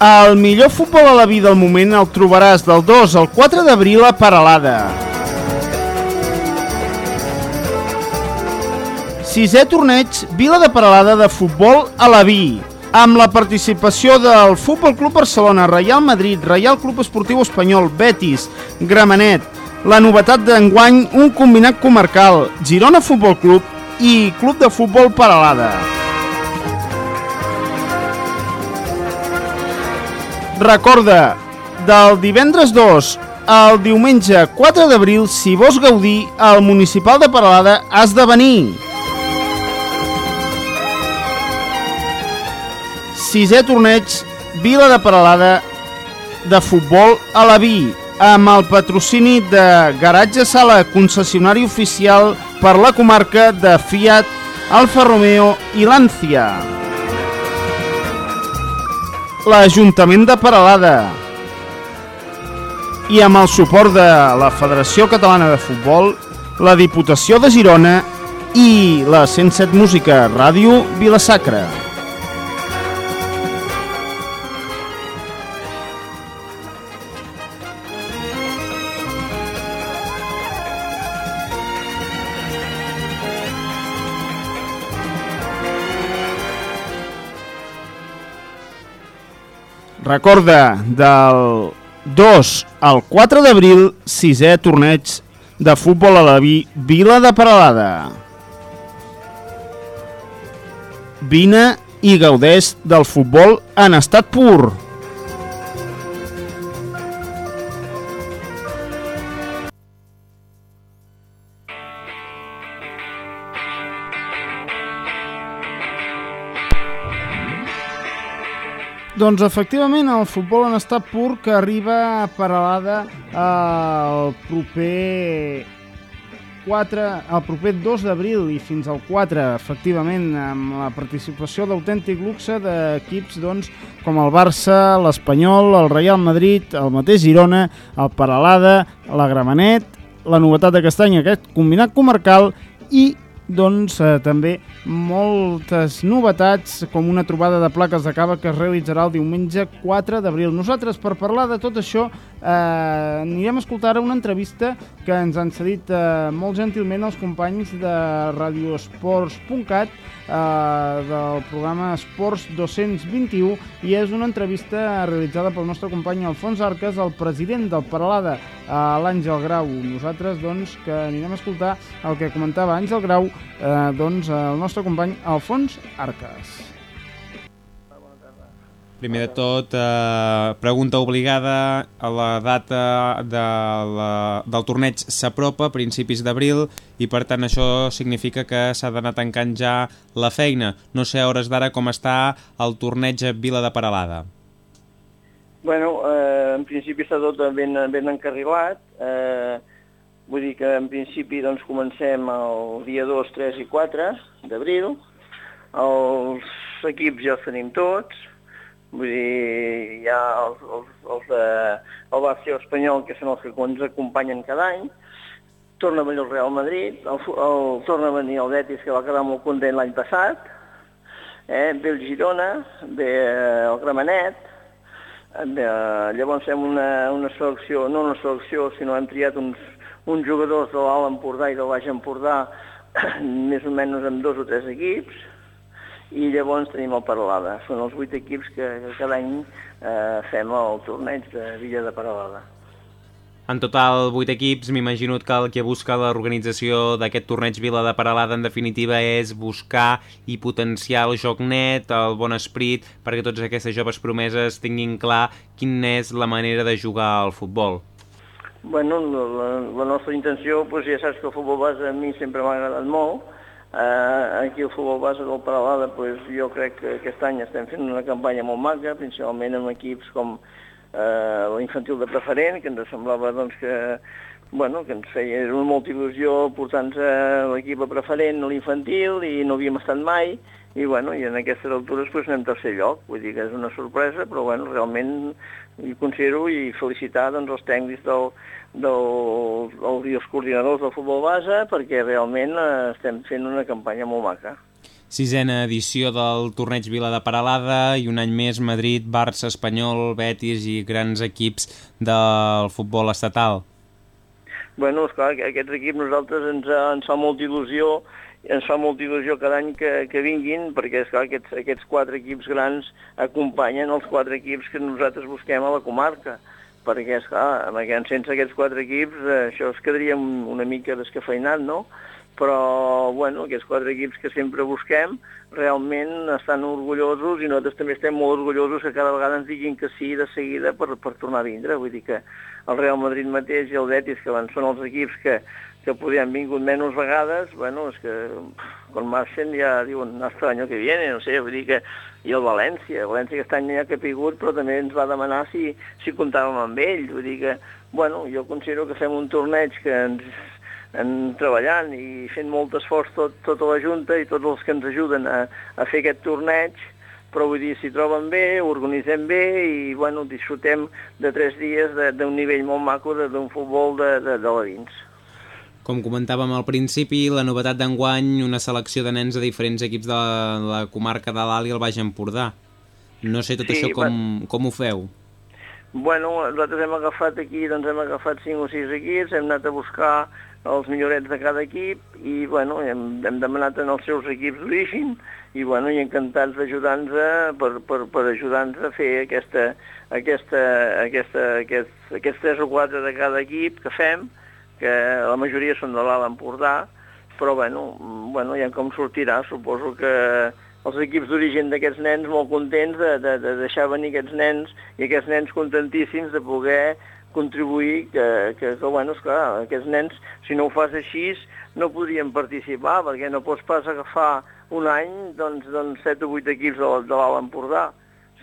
El millor futbol a la vida al moment el trobaràs del 2 al 4 d'abril a Paralada. Sisè torneig Vila de Paralada de futbol a la Vi, amb la participació del Futbol Club Barcelona, Real Madrid, Real Club Esportiu Espanyol, Betis, Gramenet, la novetat d'enguany, un combinat comarcal, Girona Futbol Club i Club de Futbol Paralada. Recorda, del divendres 2 al diumenge 4 d'abril, si vols gaudir, al Municipal de Paralada has de venir. Sisè torneig, Vila de Paralada de futbol a la Vi, amb el patrocini de Garatge Sala, concessionari oficial per la comarca de Fiat, Alfa Romeo i Lancia l'Ajuntament de Paralada i amb el suport de la Federació Catalana de Futbol, la Diputació de Girona i la 107 Música Ràdio Vilasacra. Recorda, del 2 al 4 d'abril, sisè torneig de futbol a la Vi, Vila de Paralada. Vine i gaudeix del futbol en estat pur. Doncs efectivament el futbol en estat pur que arriba Paralada el proper 4, el proper 2 d'abril i fins al 4, efectivament, amb la participació d'autèntic luxe d'equips doncs, com el Barça, l'Espanyol, el Real Madrid, el mateix Girona, el Paralada, la Gramenet, la novetat d'aquest any, aquest combinat comarcal i doncs eh, també moltes novetats com una trobada de plaques de cava que es realitzarà el diumenge 4 d'abril. Nosaltres per parlar de tot això eh, anirem a escoltar una entrevista que ens han cedit eh, molt gentilment els companys de radioesports.cat del programa Esports 221 i és una entrevista realitzada pel nostre company Alfons Arques, el president del Paralada, l'Àngel Grau. Nosaltres, doncs, que anirem a escoltar el que comentava Àngel Grau, eh, doncs, el nostre company Alfons Arques. Primer de tot, eh, pregunta obligada, a la data de la, del torneig s'apropa principis d'abril i per tant això significa que s'ha d'anar tancant ja la feina. No sé a hores d'ara com està el torneig a Vila de Paralada. Bueno, eh, en principi està tot ben, ben encarrilat. Eh, vull dir que en principi doncs, comencem el dia 2, 3 i 4 d'abril. Els equips ja els tenim tots. Vull dir, hi ha els, els, els de el Barça Espanyol, que són els que ens acompanyen cada any. torna a venir el Real Madrid, el, el, torna a venir el Betis, que va quedar molt content l'any passat, eh, ve el Girona, ve eh, el Gramenet, eh, llavors fem una, una selecció, no una selecció, sinó hem triat uns, uns jugadors de l'Alt Empordà i del Baix Empordà, <clears throat> més o menys amb dos o tres equips, i llavors tenim el Paralada. Són els vuit equips que, que cada any eh, fem el torneig de Villa de Paralada. En total, 8 equips, m'imagino que el que busca l'organització d'aquest torneig Vila de Paralada en definitiva és buscar i potenciar el joc net, el bon esprit, perquè totes aquestes joves promeses tinguin clar quina és la manera de jugar al futbol. Bueno, la, la nostra intenció, doncs ja saps que el futbol base a mi sempre m'ha agradat molt. Uh, aquí el futbol base del Paralada, doncs jo crec que aquest any estem fent una campanya molt maca, principalment amb equips com eh, l'infantil de preferent, que ens semblava doncs, que, bueno, que ens feia una molta il·lusió portar-nos a l'equip a preferent l'infantil i no havíem estat mai, i, bueno, i en aquestes altures doncs, anem tercer lloc, vull dir que és una sorpresa, però bueno, realment hi considero i felicitar doncs, els tècnics del, del, del, i els coordinadors del futbol base perquè realment eh, estem fent una campanya molt maca. Sisena edició del torneig Vila de Paralada i un any més Madrid, Barça, Espanyol, Betis i grans equips del futbol estatal. Bueno, esclar, que aquests equips nosaltres ens, ens fa molta il·lusió, ens fa molta il·lusió cada any que, que vinguin, perquè esclar, aquests, aquests quatre equips grans acompanyen els quatre equips que nosaltres busquem a la comarca, perquè esclar, amb aquest, sense aquests quatre equips eh, això es quedaria un- una mica descafeinat, no? però bueno, aquests quatre equips que sempre busquem realment estan orgullosos i nosaltres també estem molt orgullosos que cada vegada ens diguin que sí de seguida per, per tornar a vindre. Vull dir que el Real Madrid mateix i el Betis, que van, són els equips que, que podien vingut menys vegades, bueno, és que quan marxen ja diuen hasta l'any que viene, no sé, vull dir que i el València, el València aquest any ja que ha pigut, però també ens va demanar si, si comptàvem amb ell, vull dir que, bueno, jo considero que fem un torneig que ens, en treballant i fent molt esforç tot, tota la Junta i tots els que ens ajuden a, a fer aquest torneig, però vull dir, s'hi troben bé, ho organitzem bé i bueno, disfrutem de tres dies d'un nivell molt maco d'un futbol de, de, de la dins. Com comentàvem al principi, la novetat d'enguany, una selecció de nens de diferents equips de la, la comarca de l'Alt i el Baix Empordà. No sé tot Sí, això com, com ho feu. Bueno, nosaltres hem agafat aquí, doncs hem agafat cinc o sis equips, hem anat a buscar els millorets de cada equip i, bueno, hem, hem demanat en els seus equips d'origen i, bueno, i encantats d'ajudar-nos a- per, per, per ajudar-nos a fer aquesta, aquesta, aquesta, aquest, aquests tres o quatre de cada equip que fem, que la majoria són de l'Alt Empordà, però, bueno, bueno, ja com sortirà, suposo que els equips d'origen d'aquests nens molt contents de, de, de deixar venir aquests nens i aquests nens contentíssims de poder contribuir, que, que, que bueno, esclar, aquests nens, si no ho fas així, no podrien participar, perquè no pots pas agafar un any doncs, doncs 7 o 8 equips de, de l'Alt Empordà,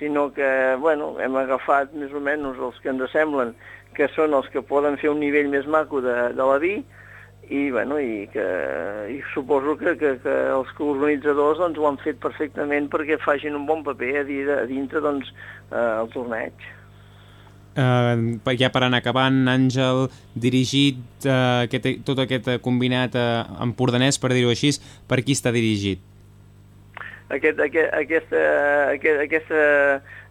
sinó que, bueno, hem agafat més o menys els que ens semblen que són els que poden fer un nivell més maco de, de la vi, i, bueno, i, que, i suposo que, que, que els organitzadors doncs, ho han fet perfectament perquè facin un bon paper a, dir, a dintre doncs, eh, el torneig. Uh, ja per anar acabant, Àngel, dirigit uh, aquest, tot aquest combinat uh, empordanès, per dir-ho així, per qui està dirigit? Aquest, aquest, aquesta, aquest, aquesta,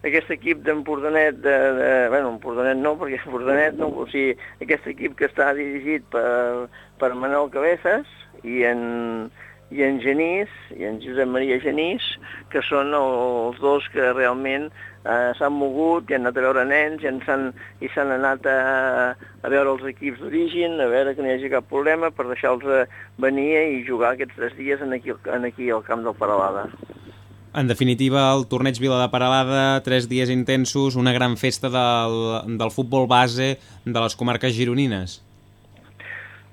aquest equip d'Empordanet, de, de, bueno, Empordanet no, perquè <laughs> Empordanet no, o sigui, aquest equip que està dirigit per, per Manuel Cabezas i en, i en Genís, i en Josep Maria Genís, que són els dos que realment eh, s'han mogut i han anat a veure nens i s'han anat a, a veure els equips d'origen, a veure que no hi hagi cap problema per deixar-los venir i jugar aquests tres dies en aquí, en aquí al camp del Paralada. En definitiva, el torneig Vila de Paralada, tres dies intensos, una gran festa del, del futbol base de les comarques gironines.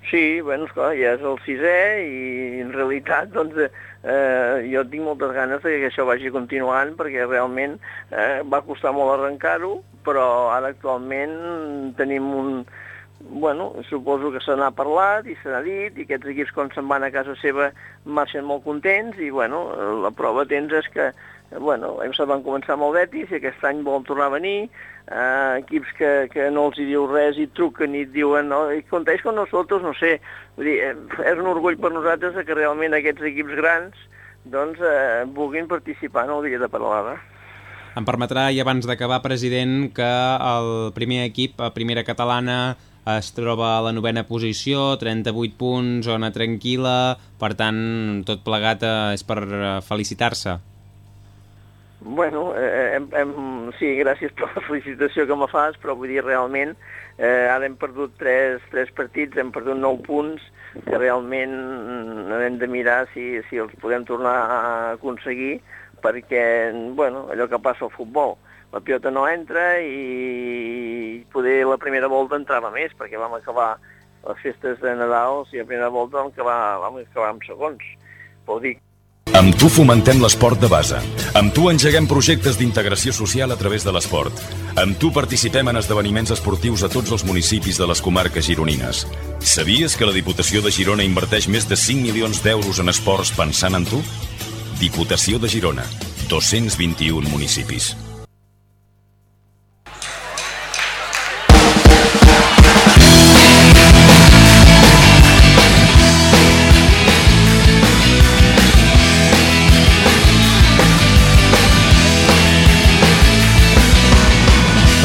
Sí, bueno, esclar, ja és el sisè i en realitat doncs, eh, jo tinc moltes ganes que això vagi continuant perquè realment eh, va costar molt arrencar-ho, però ara actualment tenim un... Bueno, suposo que se n'ha parlat i se n'ha dit i aquests equips quan se'n van a casa seva marxen molt contents i bueno, la prova tens és que, bueno, l'any passat van començar amb el Betis i aquest any volen tornar a venir, eh, equips que, que no els hi diu res i truquen i diuen, no, i contáis con nosotros, no sé, vull dir, eh, és un orgull per nosaltres que realment aquests equips grans doncs, eh, vulguin participar en el dia de Paralada. Em permetrà, i abans d'acabar, president, que el primer equip, a primera catalana, es troba a la novena posició, 38 punts, zona tranquil·la, per tant, tot plegat eh, és per eh, felicitar-se. Bueno, eh, hem, hem, sí, gràcies per la felicitació que me fas, però vull dir, realment, eh, ara hem perdut tres, tres partits, hem perdut 9 punts, que realment mm, hem de mirar si, si els podem tornar a aconseguir, perquè, bueno, allò que passa al futbol, la pilota no entra i poder la primera volta entrava més, perquè vam acabar les festes de Nadal i la primera volta vam acabar, vam acabar amb segons. Vol dir Amb tu fomentem l'esport de base. Amb tu engeguem projectes d'integració social a través de l'esport. Amb tu participem en esdeveniments esportius a tots els municipis de les comarques gironines. Sabies que la Diputació de Girona inverteix més de 5 milions d'euros en esports pensant en tu? Diputació de Girona. 221 municipis.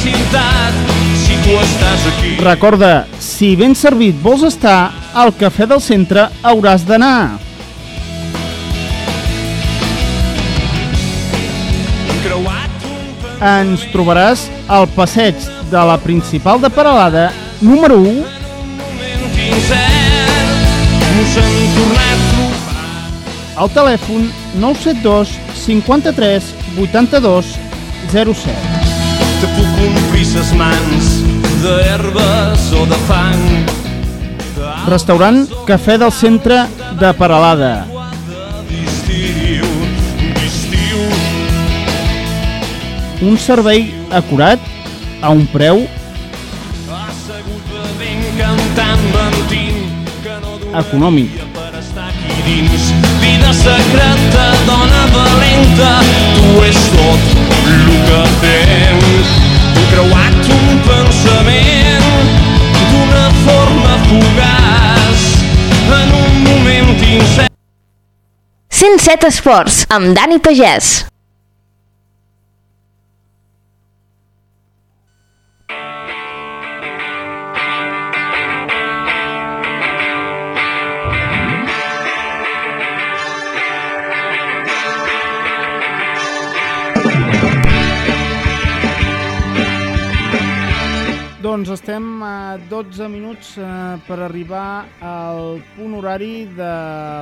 ciutat. Si tu estàs aquí, Recorda, si ben servit vols estar, al Cafè del Centre hauràs d'anar. Ens trobaràs al passeig de la principal de Paralada, número 1, moment incert. Us hem tornat a trobar. al telèfon 972 53 82 07. Te puc omplir ses mans d'herbes o de fang. Restaurant Cafè del Centre de Paralada. Un servei acurat, a un preu econòmic. Vida secreta, dona valenta, tu és tot el que tens. Creuat un pensament d'una forma fugaç en un moment incert. 107 Esports, amb Dani Pagès. Doncs estem a 12 minuts eh, per arribar al punt horari de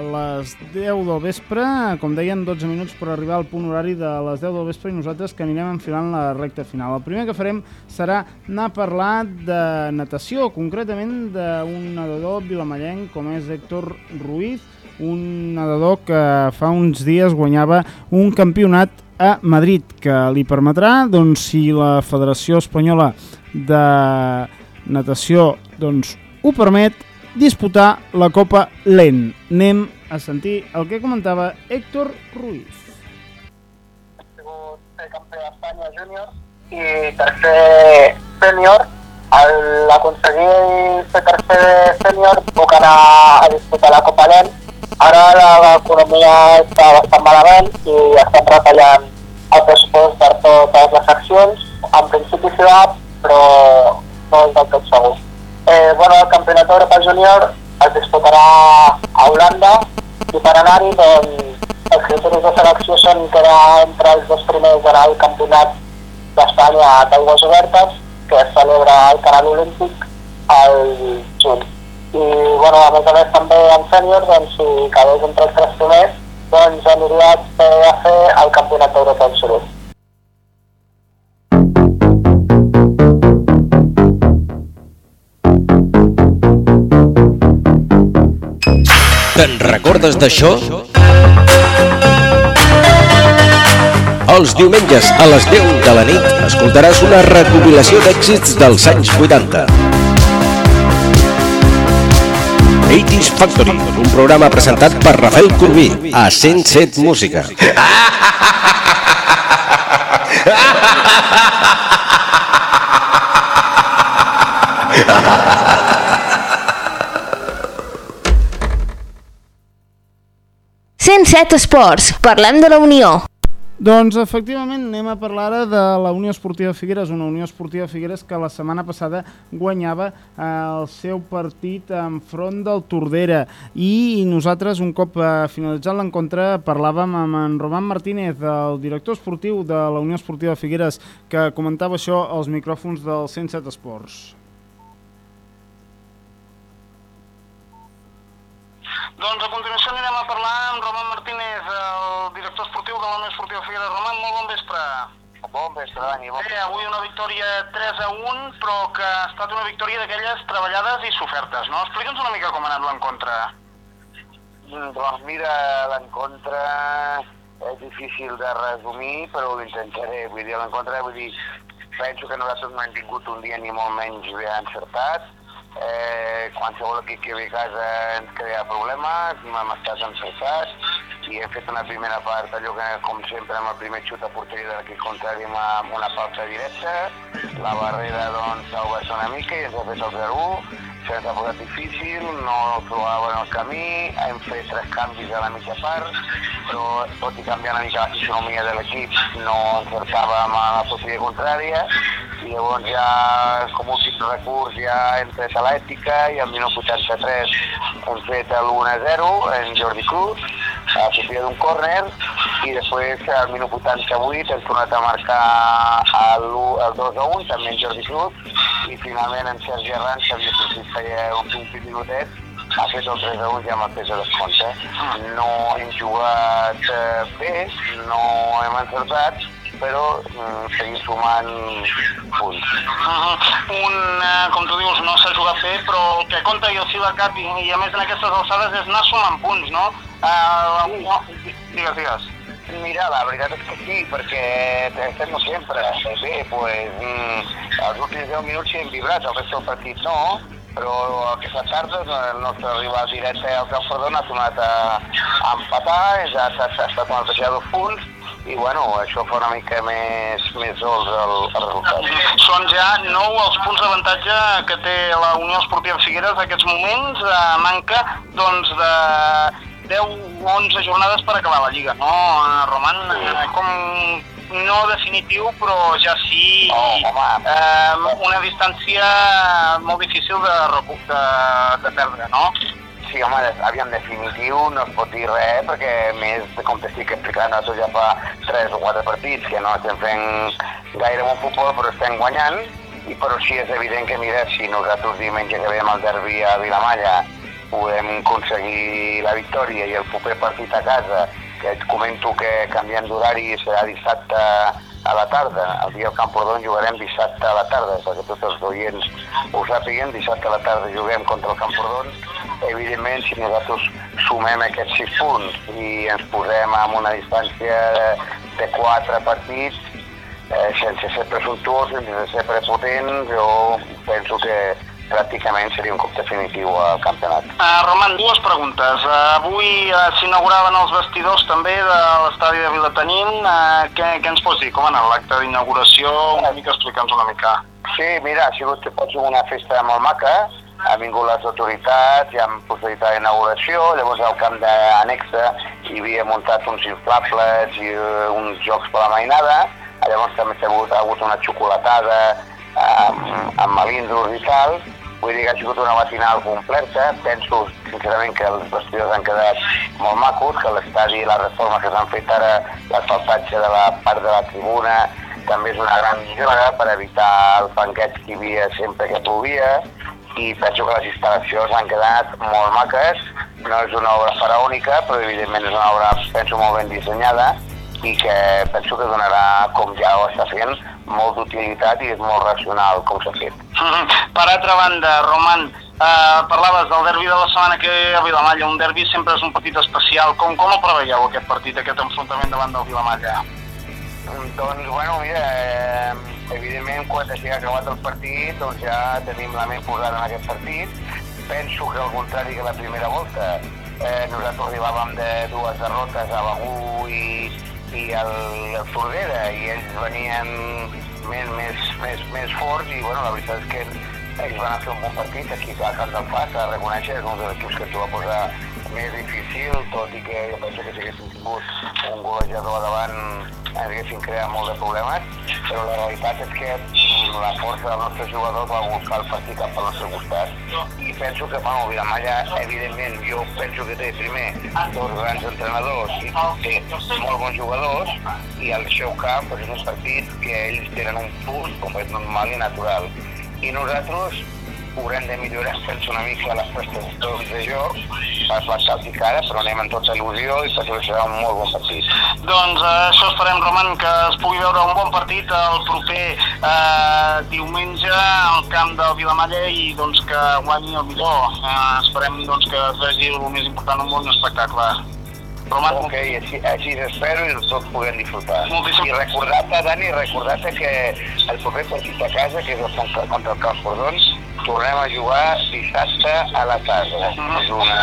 les 10 del vespre. Com deien, 12 minuts per arribar al punt horari de les 10 del vespre i nosaltres que anirem enfilant la recta final. El primer que farem serà anar a parlar de natació, concretament d'un nedador vilamallenc com és Héctor Ruiz, un nedador que fa uns dies guanyava un campionat a Madrid, que li permetrà, doncs, si la Federació Espanyola de Natació doncs, ho permet, disputar la Copa LEN. Anem a sentir el que comentava Héctor Ruiz. sigut campió d'Espanya júnior i tercer sènior. Al aconseguir ser tercer sènior puc anar a disputar la Copa LEN. Ara l'economia està bastant malament i estan retallant el pressupost per totes les accions. En principi s'hi va, però no és del tot segur. Eh, bueno, el campionat d'Europa júnior es disputarà a Holanda i per anar-hi doncs, els criteris de selecció són quedar entre els dos primers en el campionat d'Espanya d'aigües obertes que es celebra al Canal Olímpic al juny. I, bueno, a més a més, també en sènior, doncs, si acabés contra els tres primers, doncs aniria a fer el Campionat d'Europa en Salut. Te'n recordes d'això? Els diumenges a les 10 de la nit escoltaràs una recopilació d'èxits dels anys 80. 80's Factory, un programa presentat per Rafael Corbí a 107 Música. Cent set Esports. Parlem de la Unió. Doncs efectivament anem a parlar ara de la Unió Esportiva Figueres, una Unió Esportiva Figueres que la setmana passada guanyava eh, el seu partit enfront del Tordera i nosaltres un cop eh, finalitzat l'encontre parlàvem amb en Roman Martínez, el director esportiu de la Unió Esportiva Figueres, que comentava això als micròfons del 107 Esports. Doncs a continuació anirem a parlar amb Roman Martínez, el director esportiu de la Unió Esportiva Figueres. Roman, molt bon vespre. Bon vespre, Dani. Bon Bé, avui una victòria 3 a 1, però que ha estat una victòria d'aquelles treballades i sofertes, no? Explica'ns una mica com ha anat l'encontre. Mm, Doncs mira, l'encontre és difícil de resumir, però ho intentaré. Vull dir, l'encontre, vull dir, penso que nosaltres no hem tingut un dia ni molt menys bé encertat. Eh, qualsevol equip que ve a casa ens crea problemes, no hem estat encertats i hem fet una primera part, allò que com sempre amb el primer xut a porteria de l'equip contrari amb una falta directa, la barrera doncs s'ha obert una mica i ens ha fet el 0-1, se'ns ha posat difícil, no trobàvem el camí, hem fet tres canvis a la mitja part, però tot i canviar una mica la fisonomia de l'equip no encertàvem a la porteria contrària. I llavors ja com últim recurs ja hem tret a l'ètica i al minut 83 hem fet l'1-0 en Jordi Cruz a sortida d'un córner i després al minut 88 hem tornat a marcar el, el 2-1 també en Jordi Cruz i finalment en Sergi Arran que havia sortit feia uns 20 minutets ha fet el 3 a 1 ja amb el pes de descompte. No hem jugat eh, bé, no hem encertat, però mm, seguim sumant punts. Uh -huh. Un, eh, com tu dius, no s'ha jugat bé, però el que compta i el sí de cap, i, i a més en aquestes alçades, és anar sumant punts, no? Uh, sí. Digues, digues. Mira, la veritat és que sí, perquè estem no sempre. Bé, pues, mm, els últims 10 minuts sí hem vibrat, el resto del partit no, però aquesta tarda el nostre rival directe al Camprodon ha tornat a, a empatar, ja ha, ha estat una de dos punts, i bueno, això fa una mica més, més dolç el, el resultat. Són ja nou els punts d'avantatge que té la Unió Esportiva Figueres en aquests moments, a manca doncs, de 10-11 jornades per acabar la Lliga, no, eh, Roman? Eh, Com no definitiu, però ja sí eh, una distància molt difícil de, de, de perdre, no? Sí, home, aviam, definitiu no es pot dir res, perquè més, com t'estic explicant, nosaltres ja fa 3 o 4 partits que no estem fent gaire bon futbol, però estem guanyant, i però sí és evident que, mira, si nosaltres diumenge que veiem el derbi a Vilamalla podem aconseguir la victòria i el proper partit a casa, que et comento que canviant d'horari serà dissabte a la tarda, dia al Camprodon jugarem dissabte a la tarda, perquè tots els oients ho sàpiguen, dissabte a la tarda juguem contra el Camprodon, evidentment si nosaltres sumem aquests 6 punts i ens posem amb una distància de, 4 partits, eh, sense ser presumptuós, sense ser prepotent, jo penso que pràcticament seria un cop definitiu al campionat. Uh, Roman, dues preguntes. Uh, avui uh, s'inauguraven els vestidors també de l'estadi de Vilatenim. Uh, què, què ens pots dir? Com ha anat l'acte d'inauguració? Una mica, explica'ns una mica. Sí, mira, ha sigut pot ser una festa molt maca, ha vingut les autoritats, ja han procedit a la inauguració, llavors al camp d'annexa hi havia muntat uns inflables i uh, uns jocs per la mainada, llavors també s'ha hagut, ha hagut una xocolatada amb, amb melindros i tal, vull dir que ha sigut una matinal completa, penso sincerament que els vestidors han quedat molt macos, que l'estadi i la reforma que s'han fet ara, l'asfaltatge de la part de la tribuna, també és una gran millora per evitar el banquet que hi havia sempre que plovia, i penso que les instal·lacions han quedat molt maques, no és una obra faraònica, però evidentment és una obra, penso, molt ben dissenyada, i que penso que donarà, com ja ho està fent, molt d'utilitat i és molt racional com s'ha fet. Per altra banda, Roman, Uh, parlaves del derbi de la setmana que ve a Vilamalla. Un derbi sempre és un partit especial. Com, com el preveieu, aquest partit, aquest enfrontament davant del Vilamalla? Doncs, bueno, mira, eh, evidentment, quan estigui acabat el partit, doncs ja tenim la ment posada en aquest partit. Penso que al contrari que la primera volta, eh, nosaltres arribàvem de dues derrotes a Begú i, i el, el Tordera, i ells venien més, més, més, més forts, i bueno, la veritat és que ells van fer un bon partit aquí a Can del Fat, a reconèixer, és un dels equips que ens va posar més difícil, tot i que jo penso que si haguéssim tingut un golejador davant haguessin creat molt de problemes, però la realitat és que la força del nostre jugador va buscar el partit cap al nostre costat i penso que, bueno, Vilamalla, evidentment, jo penso que té primer dos grans entrenadors i té molt bons jugadors i el seu camp és un partit que ells tenen un punt com és normal i natural. I nosaltres haurem de millorar, penso una mica les prestacions de joc per plantar el cara, però anem amb tota il·lusió i penso que serà un molt bon partit. Doncs eh, això esperem, Roman, que es pugui veure un bon partit el proper eh, diumenge al camp del Vilamalla i doncs, que guanyi el millor. Eh, esperem doncs, que es vegi el més important, un espectacle. Roman, Ok, així, així espero i tots puguem disfrutar. Moltíssim. I recordar-te, Dani, recordar-te que el proper partit a casa, que és el contra, contra el Camp Cordons, tornem a jugar dissabte a la tarda. És una,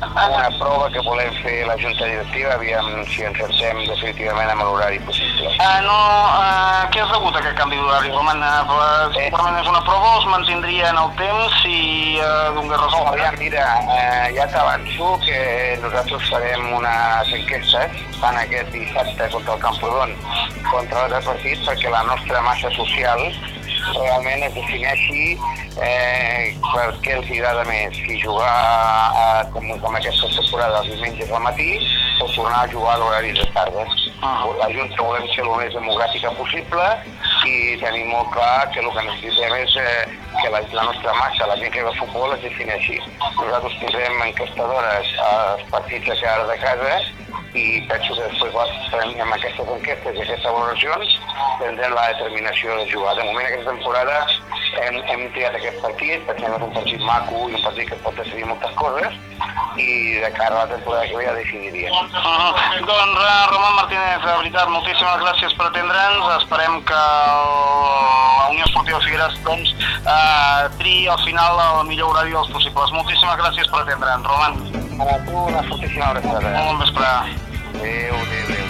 una prova que volem fer la Junta Directiva, aviam si encertem definitivament amb l'horari possible. Eh, no, eh, què has rebut aquest canvi d'horari, Roman? Eh, eh, segurament és una prova o es mantindria en el temps i eh, donés No, resultat? aviam, mira, eh, ja t'avanço que nosaltres farem unes enquestes tant aquest dissabte contra el Camprodon contra l'altre partit perquè la nostra massa social realment es defineixi eh, per què els agrada més, si jugar a, com, com aquesta temporada els diumenges al matí o tornar a jugar a l'horari de tarda. Ah. La Junta volem ser el més democràtica possible i tenim molt clar que el que necessitem és eh, que la, la nostra massa, la gent que va a futbol, es defineixi. Nosaltres posem enquestadores als partits de cara de casa i penso que després va- amb aquestes enquestes i aquestes valoracions prendrem la determinació de jugar. De moment aquesta temporada hem, hem triat aquest partit, perquè és un partit maco i un partit que pot decidir moltes coses i de cara a la temporada que ve ja decidiria. Uh -huh. Doncs uh, Roman Martínez, de veritat, moltíssimes gràcies per atendre'ns. Esperem que el- la Unió Esportiva Figueres doncs, uh, triï al final el millor horari dels possibles. Moltíssimes gràcies per atendre'ns, Roman. A tu una fortíssima abraçada. Molt bon vespre. Adéu, adéu, adéu.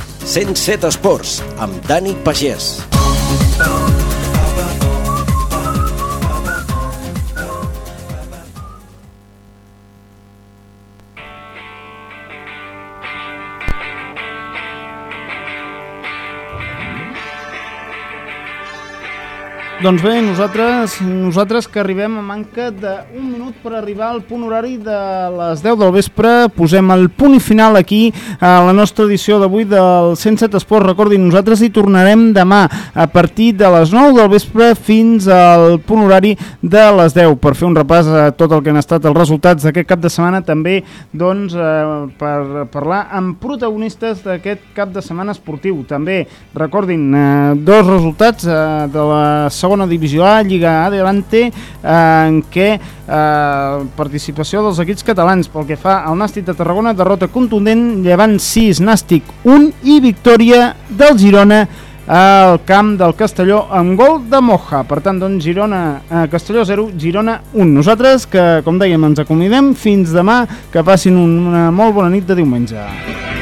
107 Esports, amb Dani Pagès. Doncs bé, nosaltres, nosaltres que arribem a manca d'un minut per arribar al punt horari de les 10 del vespre, posem el punt i final aquí a la nostra edició d'avui del 107 Esports. Recordin, nosaltres hi tornarem demà a partir de les 9 del vespre fins al punt horari de les 10 per fer un repàs a tot el que han estat els resultats d'aquest cap de setmana, també doncs, eh, per parlar amb protagonistes d'aquest cap de setmana esportiu. També, recordin, eh, dos resultats eh, de la segona divisió A, Lliga Adelante, eh, en què eh, participació dels equips catalans pel que fa al Nàstic de Tarragona, derrota contundent, llevant 6, Nàstic 1 i victòria del Girona al camp del Castelló amb gol de Moja. Per tant, doncs, Girona, eh, Castelló 0, Girona 1. Nosaltres, que com dèiem, ens acomidem fins demà, que passin una molt bona nit de diumenge.